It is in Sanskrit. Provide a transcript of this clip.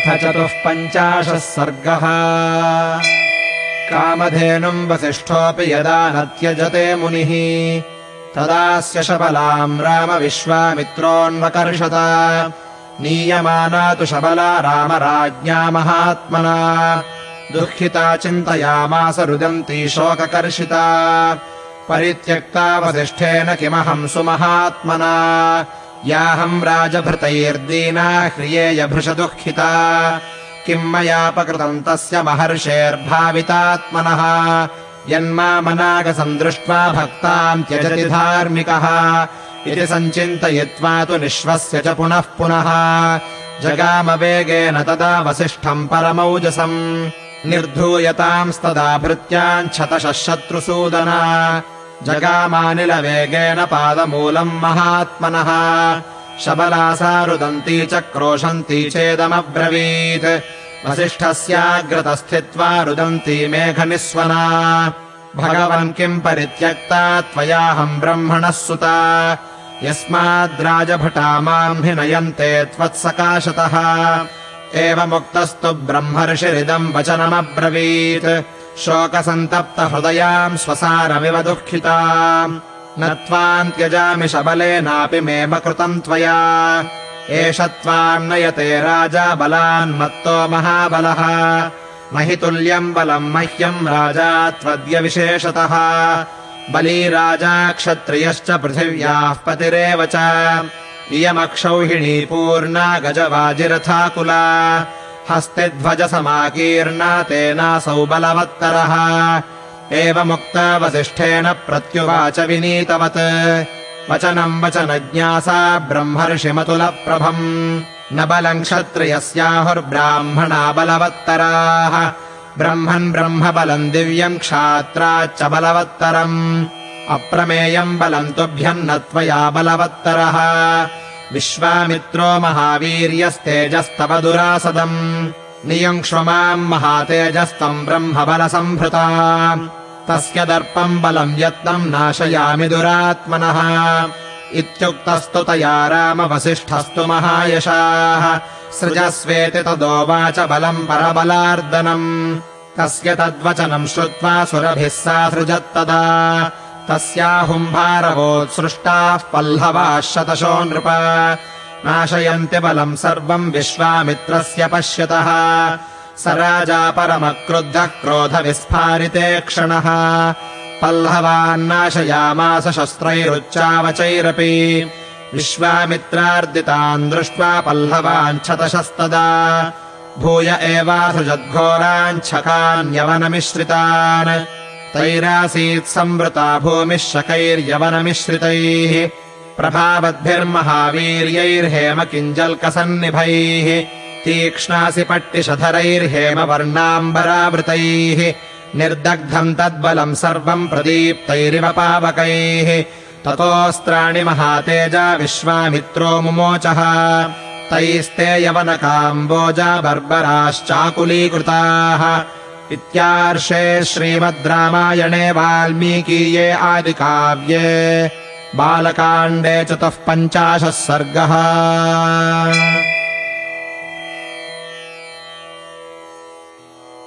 अथ चतुः पञ्चाशः सर्गः। कामधेनुम् वसिष्ठोऽपि यदा न त्यजते मुनिः तदास्य शबलाम् रामविश्वामित्रोऽन्वकर्षत नीयमाना तु शबला रामराज्ञा महात्मना। दुःखिता चिन्तयामास रुदन्ती शोककर्षिता। परित्यक्ता वसिष्ठेन किमहम् सुमहात्मना याहम् राजभृतैर्दीना ह्रियेयभृशदुःखिता किम् मयापकृतम् तस्य महर्षेर्भावितात्मनः। यन्मामनागसम् दृष्ट्वा भक्ताम् त्यजति धार्मिकः। इति सञ्चिन्तयित्वा तु निःश्वस्य च पुनः पुनः। जगामवेगेन तदा वसिष्ठम् परमौजसम्। निर्धूयतांस्तदा भृत्याञ्छतशः शत्रुसूदना जगामानिलवेगेन पादमूलम् महात्मनः। शबलासा रुदन्ती च क्रोशन्ती चेदमब्रवीत्। वसिष्ठस्याग्रतस्थित्वा रुदन्ती मेघनिस्वना। भगवन् किम् परित्यक्ता त्वयाहम् ब्रह्मणः सुता। यस्माद्राजभटा माम् हि नयन्ते त्वत्सकाशतः। एवमुक्तस्तु ब्रह्मर्षिरिदम् वचनमब्रवीत् शोकसन्तप्तहृदयाम् स्वसारमिव दुःखिता न त्वाम् त्यजामि शबलेनापि मेम कृतम् त्वया। एष त्वाम् नयते राजा बलान्मत्तो महाबलः। महि तुल्यम् बलम् मह्यम् राजा त्वद्य विशेषतः बली राजा क्षत्रियश्च पृथिव्याः पतिरेव च। इयमक्षौहिणी पूर्णा गजवाजिरथाकुला हस्तिध्वजसमाकीर्णा तेनासौ बलवत्तरः। एवमुक्ता वसिष्ठेन प्रत्युवाच विनीतवत्। वचनम् वचनज्ञासा ब्रह्मर्षिमतुलप्रभम्। न बलम् क्षत्रियस्याहुर्ब्राह्मणा बलवत्तराः। ब्रह्मन् ब्रह्म बलम् दिव्यम् क्षात्राच्च बलवत्तरम्। अप्रमेयम् बलम् तुभ्यम् न त्वया बलवत्तरः विश्वामित्रो महावीर्यस्तेजस्तव दुरासदम्। नियुङ्क्ष्व माम् महातेजस्तम् ब्रह्मबलसम्भृता तस्य दर्पम् बलम् यत्नम् नाशयामि दुरात्मनः। इत्युक्तस्तु तया रामवसिष्ठस्तु महायशाः। सृजस्वेति तदोवाच बलम् परबलार्दनम्। तस्य तद्वचनम् श्रुत्वा सुरभिः सा सृजत्तदा तस्याहुम्भारवोत्सृष्टाः पल्लवाः शतशो नृप। नाशयन्ति बलम् सर्वम् विश्वामित्रस्य पश्यतः। स राजा परमक्रुद्धः क्रोधविस्फारिते क्षणः। पल्लवान्नाशयामास शस्त्रैरुच्चावचैरपि। विश्वामित्रार्दितान् दृष्ट्वा पल्लवाञ्छतशस्तदा भूय एवासृजद्घोराञ्छकान्यवनमिश्रितान् तैरासीत् संवृता भूमिः शकैर्यवनमिश्रितैः प्रभावद्भिर्महावीर्यैर्हेम किञ्जल्कसन्निभैः तीक्ष्णासि पट्टिशधरैर्हेमवर्णाम्बरावृतैः निर्दग्धम् तद्बलम् सर्वम् प्रदीप्तैरिव पावकैः ततोऽस्त्राणि महातेजा विश्वामित्रो मुमोचः। तैस्ते यवनकाम्बोजा बर्बराश्चाकुलीकृताः इत्यार्षे श्रीमद् रामायणे वाल्मीकीये आदिकाव्ये बालकाण्डे चतुः पञ्चाशः सर्गः